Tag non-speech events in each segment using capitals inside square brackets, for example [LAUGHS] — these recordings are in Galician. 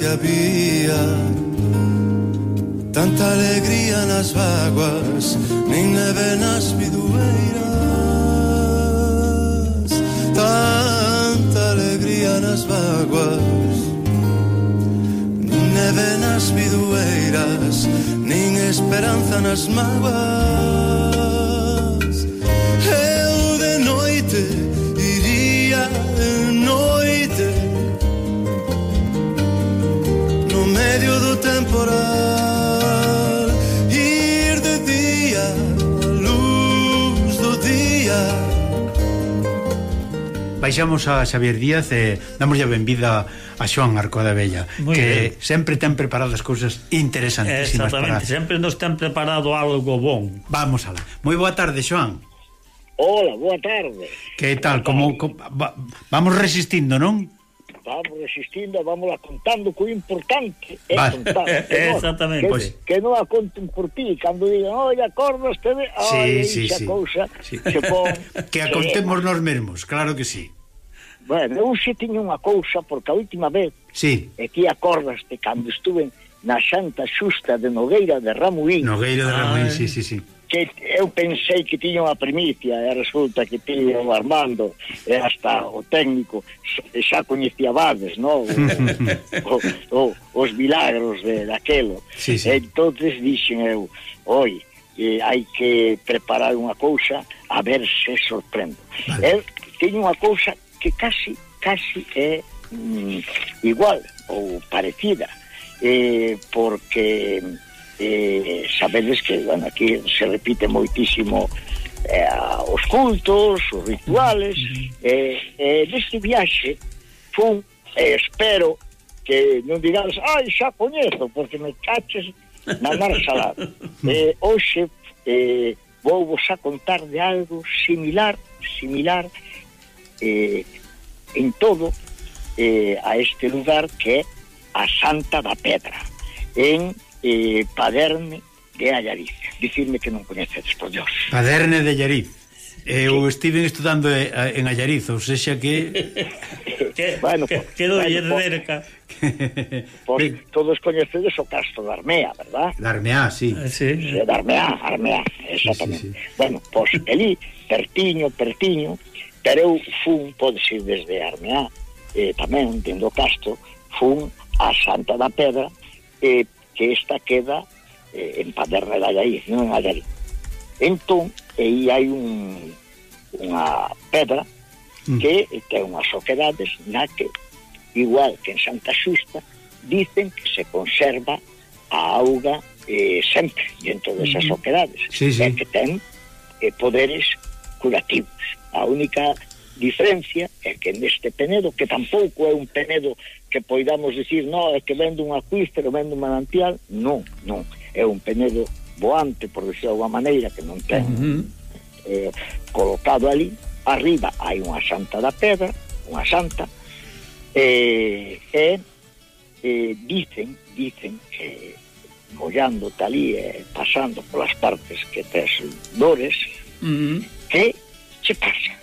que había. Tanta alegría nas vaguas, nin neve nas midueiras. Tanta alegría nas vaguas, nin neve nas midueiras, nin esperanza nas maguas. Baixamos a Xavier Díaz e damos a benvida a Xoan Arcoada Bella Muy que bien. sempre ten preparadas cousas interesantísimas Exactamente, para... sempre nos ten preparado algo bon Vamos alá, moi boa tarde Xoan Hola, boa tarde Que tal, tarde. como, como va, vamos resistindo, non? Vamos resistindo e vamos contando co importante é vale. contar. Que [LAUGHS] Exactamente. Que, pois. que non a conten por ti, cando digan, oi, acordas, te ve, oi, sí, sí, sí. cousa, sí. se [LAUGHS] pon... Que a contemos eh, nos mesmos, claro que sí. Bueno, eu xe tiño unha cousa, porque a última vez, sí. e ti acordaste, cando estuve na xanta xusta de Nogueira de Ramuín. Nogueira de Ramuín, ah, sí, sí, sí que eu pensei que tiña unha primicia e resulta que tiña o Armando e hasta o técnico xa coñecía Vades, no? o, o, os milagros de daquelo. Sí, sí. Entonces dixen eu, oi, eh, hai que preparar unha cousa a ver se sorprendo. Vale. Eu teño unha cousa que casi casi é mm, igual ou parecida, eh, porque eh, sabedes que, bueno, aquí se repite moitísimo eh, os cultos, os rituales eh, eh, neste viaxe fun, eh, espero que non digades, ai, xa coñezo porque me caches na marsala [LAUGHS] eh, hoxe eh, vou vos a contar de algo similar, similar eh, en todo eh, a este lugar que é a Santa da Pedra en eh, Paderne de Allariz. Dicirme que non coñecedes, por Dios. Paderne de Allariz. Eh, eu sí. estive estudando eh, en Allariz, ou sexa que... [LAUGHS] que bueno, que, que bueno, cerca. Pois [LAUGHS] todos coñecedes o castro de Armea, verdad? De ah, Armea, sí. sí. sí de Armea, Armea, exactamente. Sí, sí, sí. Bueno, pois pues, elí, pertiño, pertiño, pero eu fun, podes ir desde Armea, eh, tamén, dentro do castro, fun a Santa da Pedra, eh, que esta queda eh, en Paterna de Allariz, non en Allariz. Entón, aí hai un, unha pedra mm. que ten unhas soquedades na que, igual que en Santa Xusta, dicen que se conserva a auga eh, sempre dentro desas de oquedades sí, sí. que ten eh, poderes curativos a única diferencia é que neste penedo que tampouco é un penedo que poidamos dicir, no, é que vende un acuífero, vende un manantial, non, non, é un penedo boante, por decirlo de alguma maneira, que non ten uh -huh. eh, colocado ali, arriba hai unha santa da pedra, unha santa, eh, e eh, dicen, dicen que mollando talí e eh, pasando polas partes que tes dores, uh -huh. que che pasa.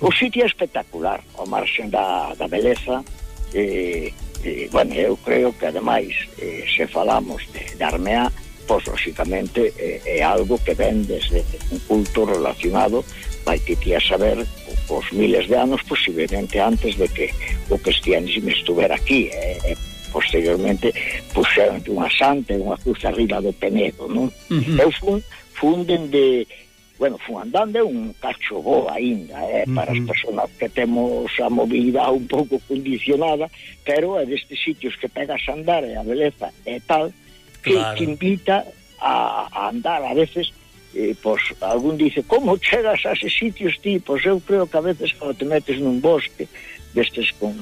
O sitio é espectacular, ao marxen da, da beleza, eh, eh, bueno, eu creo que ademais eh, se falamos de, de Armea pois lóxicamente eh, é algo que ven desde un culto relacionado vai que tía saber os miles de anos posiblemente antes de que o cristianismo estuvera aquí e eh, posteriormente puxeron unha santa e unha cruz arriba do Penedo non? Uh -huh. eu fun, funden de bueno, Fumandán é un cacho bo aínda, eh, para uh -huh. as persoas que temos a mobilidade un pouco condicionada, pero é destes sitios que pegas a andar e a beleza é tal que claro. te invita a, a andar a veces eh, pois algún dice, como chegas a esos sitios ti? Pois eu creo que a veces cando te metes nun bosque destes con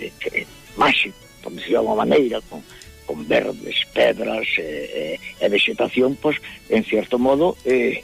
eh, eh, máxico, por decirlo de maneira, con, con verdes, pedras eh, eh, e e, e vegetación, pois, en cierto modo, eh,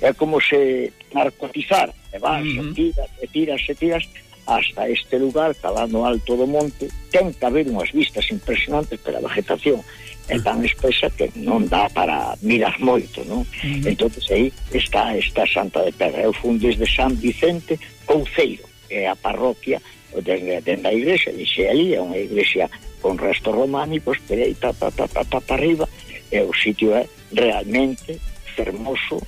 é como se narcotizar e vas, uh -huh. e tiras, e tiras, e tiras hasta este lugar, calando alto do monte ten que haber unhas vistas impresionantes pero a vegetación é tan espesa que non dá para mirar moito non? Uh -huh. entonces aí está esta Santa de Pedra eu fun desde San Vicente Couceiro que é a parroquia desde, desde a igrexa, dixe ali é unha iglesia con restos románicos pero aí ta, ta, ta, ta, ta, arriba e o sitio é realmente fermoso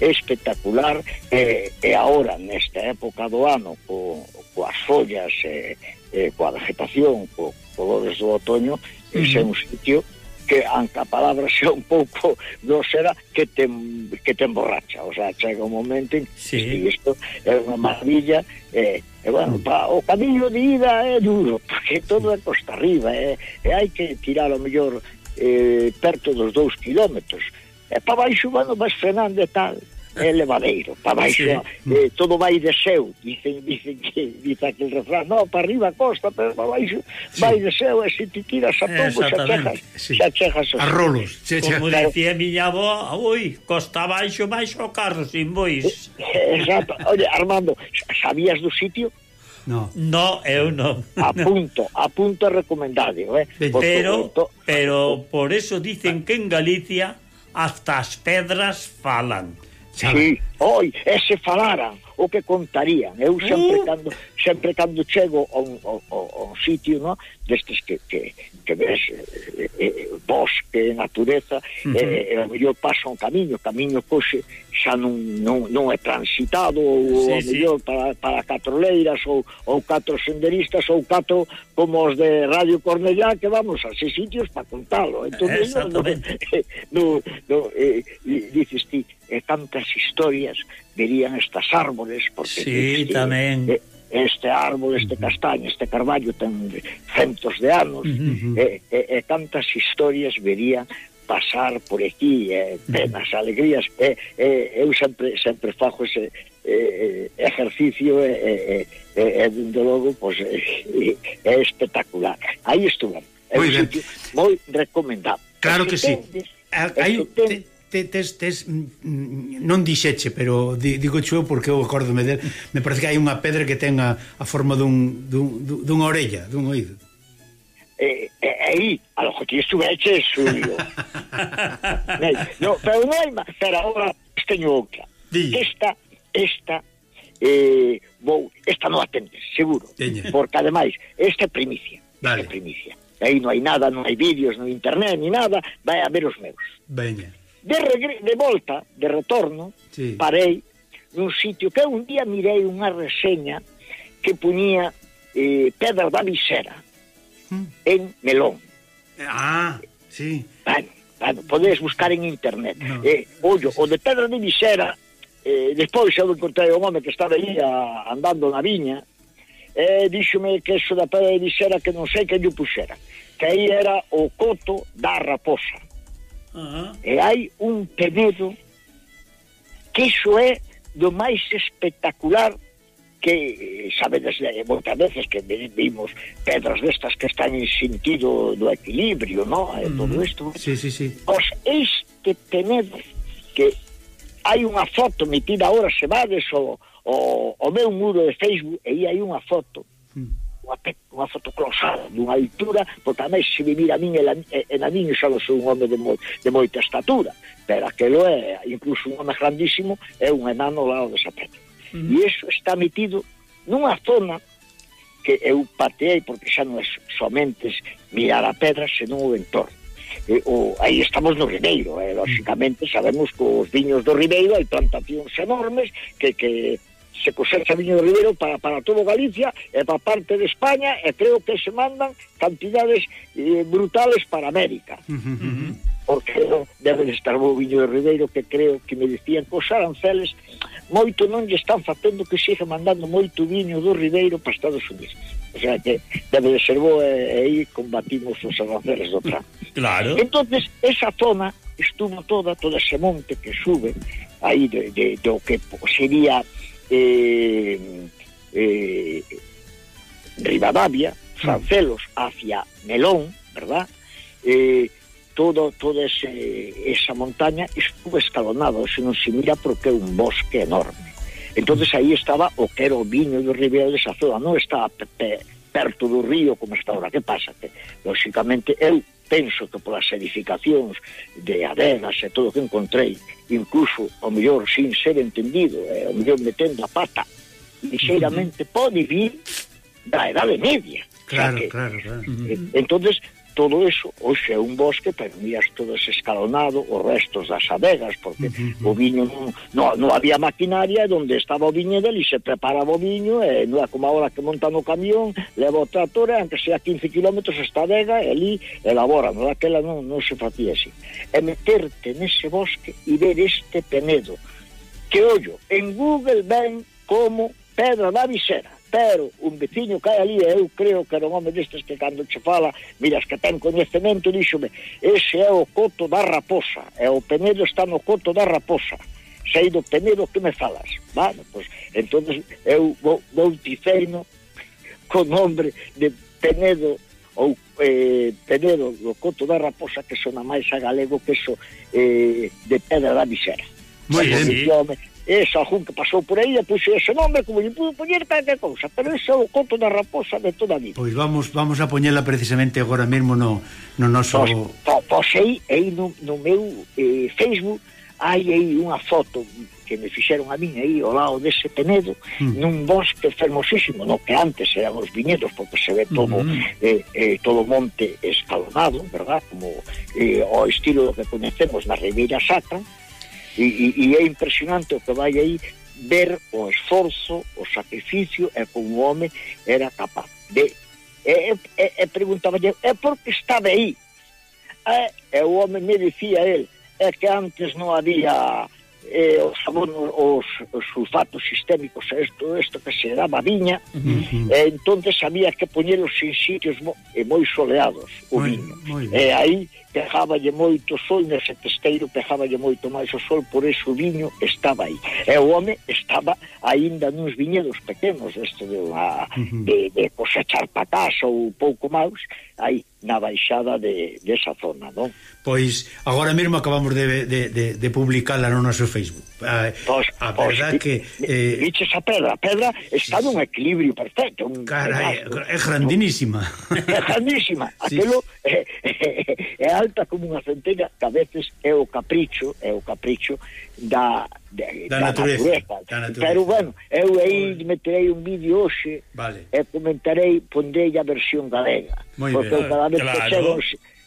espectacular e, e agora nesta época do ano co, coas follas e, e coa vegetación co colores do otoño mm. ese é un sitio que anca a palabra [LAUGHS] sea un pouco grosera que te, que te emborracha o sea, chega un momento en sí. que isto é unha maravilla e, e bueno, mm. pa, o camiño de ida é duro [LAUGHS] porque todo é costa arriba e, e hai que tirar o mellor eh, perto dos dous kilómetros e para baixo bueno, vas frenando e tal é levadeiro, para baixo sí. eh, todo vai de seu, dicen, dicen que dice aquel refrán, no, para arriba costa, pero pa baixo sí. vai de seu e se ti tiras a pouco xa chejas, sí. xa chejas a rolos. Xe, xe. Como dicía miña avó, ui, costa baixo, baixo o carro sin bois. Eh, exacto. Oye, Armando, sabías do sitio? No. No, eu non. A punto, a punto recomendado, eh? Pero, pero por eso dicen que en Galicia hasta as pedras falan. Sí, oi, e se falaran o que contarían eu sempre uh. cando, sempre cando chego a un, a, a un sitio no? destes que, que, que ves eh, eh, bosque, natureza uh -huh. eh, e ao mellor pasa un camiño camiño coxe xa non, non, non é transitado ou sí, ao mellor para, para catroleiras ou, ou catro senderistas ou catro como os de Radio Cornellá que vamos a seis sitios para contalo entón, no, no, [LAUGHS] no, no, eh, dices ti e tantas historias verían estas árboles porque sí, este, tamén. este árbol, este castaño, este carballo ten centos de anos uh -huh. e, e, e tantas historias vería pasar por aquí eh, penas, alegrías e, e, eu sempre, sempre fajo ese eh, ejercicio e eh, eh, eh, dende logo pues, pois, eh, é espectacular. Aí estuve. É un sitio moi recomendado claro que sí. Hay, te, tes, tes, mm, mm, non dixeche, pero di, digo eu porque eu acordome del, me parece que hai unha pedra que ten a, a forma dun, dun, dun, dunha orella, dun oído. Eh, eh, aí, eh, a lo que ti estuveche, suyo. [LAUGHS] no, pero non hai máis, pero agora teño outra. Di. Esta, esta, eh, vou, esta non atendes, seguro. Teña. Porque ademais, esta é primicia. Vale. Esta é primicia. Aí non hai nada, non hai vídeos no internet, ni nada, vai a ver os meus. Veña de, regre, de volta, de retorno, sí. parei nun sitio que un día mirei unha reseña que puñía eh, pedra da visera mm. en melón. Ah, sí. Bueno, bueno, podedes buscar en internet. No. Eh, ollo, o de pedra de visera, eh, despois eu encontrei un home que estaba aí a, andando na viña, e eh, díxome que eso da pedra de visera que non sei que lle puxera, que aí era o coto da raposa. Ah, -huh. E hai un penedo que iso é do máis espectacular que eh, sabedes moitas veces que vimos pedras destas que están en sentido do equilibrio, no? E todo isto. Sí, sí, sí. Os este penedo que hai unha foto metida agora se vades o, o, o meu muro de Facebook e aí hai unha foto mm unha, unha fotoclosada dunha altura, porque a se vivir a min, en, en a min xa non sou un home de, mo, de moita estatura, pero aquelo é, incluso un home grandísimo, é un enano ao lado se pete. E iso está metido nunha zona que eu pateei, porque xa non é somente mirar a pedra, senón o entorno eh, o, aí estamos no Ribeiro, eh, lóxicamente sabemos que os viños do Ribeiro hai plantacións enormes que, que se cosecha viño de Ribeiro para, para todo Galicia e para parte de España e creo que se mandan cantidades eh, brutales para América. Porque non deben estar o viño de Ribeiro que creo que me dicían que os aranceles moito non lle están facendo que siga mandando moito viño do Ribeiro para Estados Unidos. O sea que debe de ser bo eh, e, e aí combatimos os aranceles do Trump. [LAUGHS] Claro. Entonces, esa zona estuvo toda, todo ese monte que sube aí de, de, do que sería eh, eh, Rivadavia, mm. Francelos hacia Melón, ¿verdad? Eh, todo, toda ese, esa montaña estuvo escalonado, se non se mira porque é un bosque enorme. Entonces aí estaba o que era o viño do Ribeiro de Sazoa, non estaba pe, pe, perto do río como está ahora. Que pasa? Que, lóxicamente, eu penso que polas edificacións de adegas e todo o que encontrei, incluso, o mellor, sin ser entendido, eh, o mellor metendo a pata, lixeiramente pode vir da Edade Media. Claro, o sea que, claro, claro. Eh, entonces, todo eso hoxe é un bosque, pero mías todo escalonado, os restos das abegas, porque uh -huh. o viño non, non, non había maquinaria, onde estaba o viño dele se preparaba o viño, e non é como agora que montan o camión, leva o tractor, e aunque sea 15 kilómetros esta adega, e ali elabora, non aquela non, non se facía así. E meterte nese bosque e ver este penedo, que ollo, en Google ven como Pedra da Visera, pero un veciño cae ali e eu creo que era un home destes que cando che fala, miras que ten coñecemento, díxome, ese é o coto da raposa, e o penedo está no coto da raposa, sei do penedo que me falas, vale, pois, entonces eu bauticeino co nombre de penedo ou eh, penedo do coto da raposa que sona máis a galego que eso eh, de pedra da misera. Moi ben, Ese algún que pasou por aí e puxo ese nome como lle pudo poñer tanta cousa pero ese é o conto da raposa de toda a vida Pois vamos vamos a poñela precisamente agora mesmo no, no noso Pois, po, pois aí, aí no, no meu eh, Facebook hai aí unha foto que me fixeron a min aí ao lado dese Penedo mm. nun bosque fermosísimo no que antes eran os viñedos porque se ve todo mm. eh, eh, todo monte escalonado verdad como eh, o estilo que conhecemos na Ribeira Sacra E, e, e é impresionante o que vai aí ver o esforzo, o sacrificio e como o home era capaz de e, e, e preguntaba é porque estaba aí. E, e o home me dicía el é que antes non había eh, os abonos, os, os sulfatos sistémicos, isto, isto que se daba viña, uh -huh. eh, entonces había que poñelos en sitios mo, eh, moi soleados o muy, vino. Muy eh, aí pegáballe moito sol, nese testeiro pegáballe moito máis o sol, por eso o viño estaba aí. E o home estaba aínda nuns viñedos pequenos, este de, unha, uh -huh. de, de cosechar patás ou pouco máis, aí na baixada de, desa zona, non? Pois, agora mesmo acabamos de, de, de, de publicala no noso Facebook. A, pois, a pois, verdad que... Eh... Viches a pedra, a pedra está sí, nun equilibrio perfecto. Un Carai, pedazo, é grandinísima. É grandísima. [LAUGHS] Aquelo sí. é é, [LAUGHS] é alta como unha centena que a veces é o capricho é o capricho da, de, da, da natureza, natureza. Da natureza. pero bueno, eu aí vale. meterei un vídeo hoxe vale. e comentarei pondrei a versión galega Muy porque bien, cada vez claro. que chego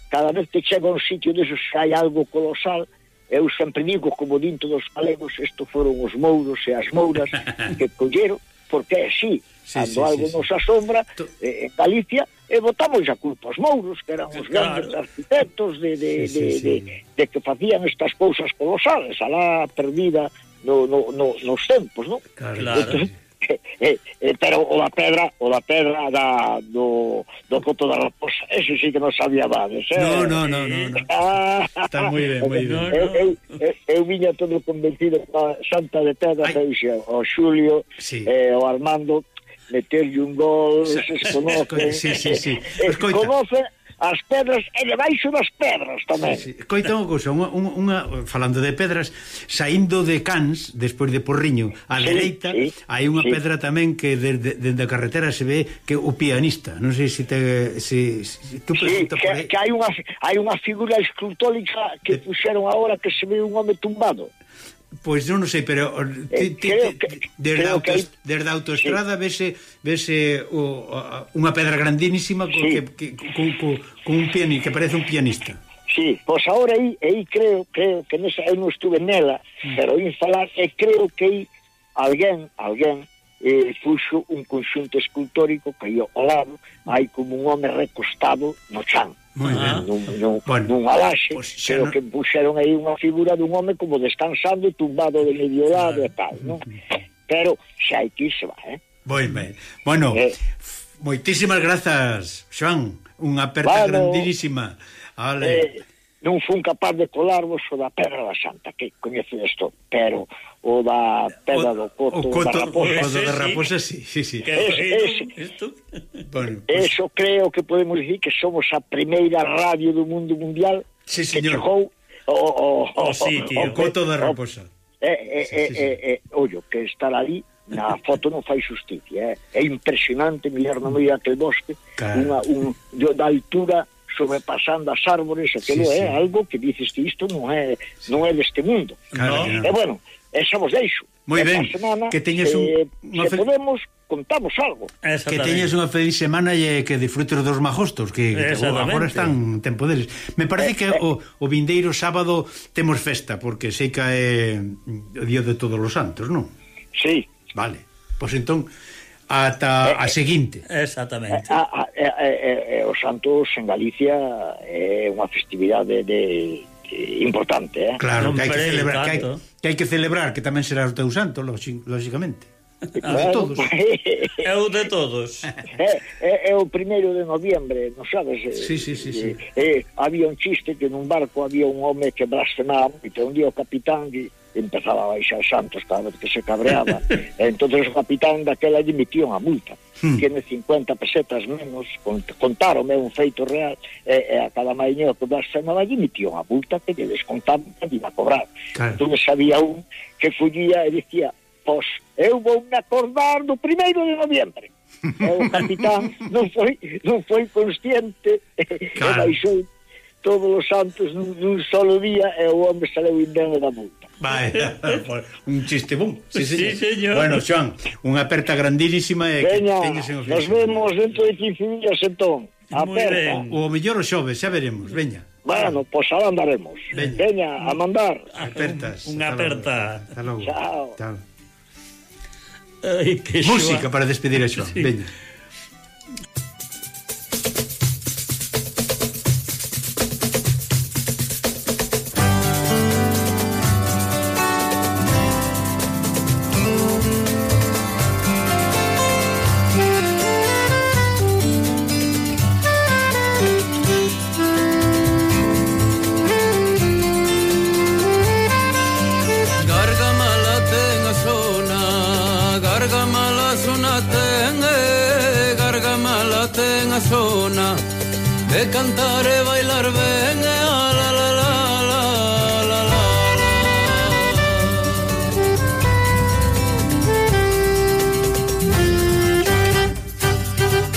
cada vez que chego a un sitio desos hai algo colosal eu sempre digo como dinto dos galegos isto foron os mouros e as mouras [LAUGHS] que colleron porque sí, sí, cando sí, algo sí, nos asombra eh, en Galicia e botamos a culpa aos mouros, que eran os claro. grandes arquitectos de, de, sí, de, sí, de, sí. de, de que facían estas cousas colosales, alá la perdida no, no, no, nos tempos, non? Claro. Entón, [LAUGHS] eh, eh, pero o da pedra, o da pedra da, do, do coto da raposa, eso sí que non sabía vades, eh? No, no, no, no, no. Ah, [LAUGHS] Está moi ben, moi ben. No, no. Eu, eu, eu, eu viña todo convencido a Santa de Pedra, Ai. o Xulio, sí. eh, o Armando, meterlle un gol, se conoce. sí, sí, sí. Escoita. As pedras e debaixo das pedras tamén. Sí, sí. Coita unha cousa, unha, unha, falando de pedras, saindo de Cans, despois de Porriño, á sí, dereita, sí, hai unha sí. pedra tamén que desde de, de, a carretera se ve que o pianista, non sei se te se, se tú sí, que, por aí. que hai unha hai unha figura escultórica que de... puxeron agora que se ve un home tumbado. Pois non, sei, pero ti, eh, ti, ti, desde, auto, que... desde a autoestrada sí. vese, vese o, a, unha pedra grandísima co, sí. que, que, co, con, con un pianista, que parece un pianista. Sí, pois agora aí, aí creo, creo que nesa, eu non estuve nela, mm. pero oín falar e creo que aí alguén, alguén eh, puxo un conxunto escultórico que aí ao lado hai como un home recostado no chan. Moi ah. ben. Non, non, bueno, non pues pois pero no... que puxeron aí unha figura dun home como descansando, tumbado de medio lado e tal, non? Pero xa hai que va, eh? Moi ben. Bueno, eh, moitísimas grazas, Xoan. Unha aperta bueno, grandísima. Ale. Eh, non fun capaz de colarvos o da Pedra da Santa, que coñecedes todo, pero o da pedra do coto, o coto da raposa. O da raposa, sí, sí, sí. Eh, eh, es, es, bueno, eh, pues... Eso creo que podemos dicir que somos a primeira radio do mundo mundial sí, señor. que chegou o, o, o, oh, o, sitio, o, o coto da raposa. Eh, eh, sí, sí, sí. eh, eh, ollo, que estar ali na foto non fai justicia, eh. é impresionante mirar no medio daquele bosque, claro. unha, un, da altura sobrepasando as árbores, aquilo sí, sí. é algo que dices que isto non é, sí. non é deste mundo. Claro, no. E bueno, E xa vos deixo. Moi ben, semana, que teñes un... Eh, se podemos, contamos algo. Que teñes unha feliz semana e que disfrutes dos majostos, que, que agora están tempo deles. Me parece eh, que eh. O, o vindeiro sábado temos festa, porque sei que é o día de todos os santos, non? Sí. Vale, pois pues entón ata eh, a eh, seguinte. Exactamente. A, a, a, a, a, os santos en Galicia é unha festividade de, de importante, eh? Claro, non que hai que celebrar, que hai, que hai que celebrar que tamén será o teu santo, lógicamente. Claro, de todos. é o de todos. [LAUGHS] É, é, é o primeiro de noviembre, non sabes? Eh, sí, sí, sí, sí. Eh, eh, había un chiste que nun barco había un home que blasfemaba e que un día o capitán e empezaba a baixar santos cada vez que se cabreaba. e, [LAUGHS] entonces o capitán daquela lle metió unha multa. Hmm. Tiene 50 pesetas menos, cont contarome un feito real, e, e a cada maiño que blasfemaba lle metió unha multa que lle descontaban e iba a cobrar. Claro. Entón sabía un que fugía e dicía Pois eu vou me acordar do primeiro de noviembre. [LAUGHS] E o capitán non foi, non foi consciente claro. e baixou todos os santos dun, nun solo día e o home saleu indene da multa. Vai, [LAUGHS] un chiste bom. Sí, señor. Sí, señor. Bueno, Xoan, unha aperta grandísima e Veña, que teñes en nos vemos dentro de 15 días entón. Aperta. O mellor o xoves, xa veremos, veña. Bueno, pois pues ahora andaremos. Veña, veña a mandar. Apertas. Unha aperta. Hasta logo. Chao. Chao. Ai, que Música xoa. para despedir a xoa. Sí. Veña.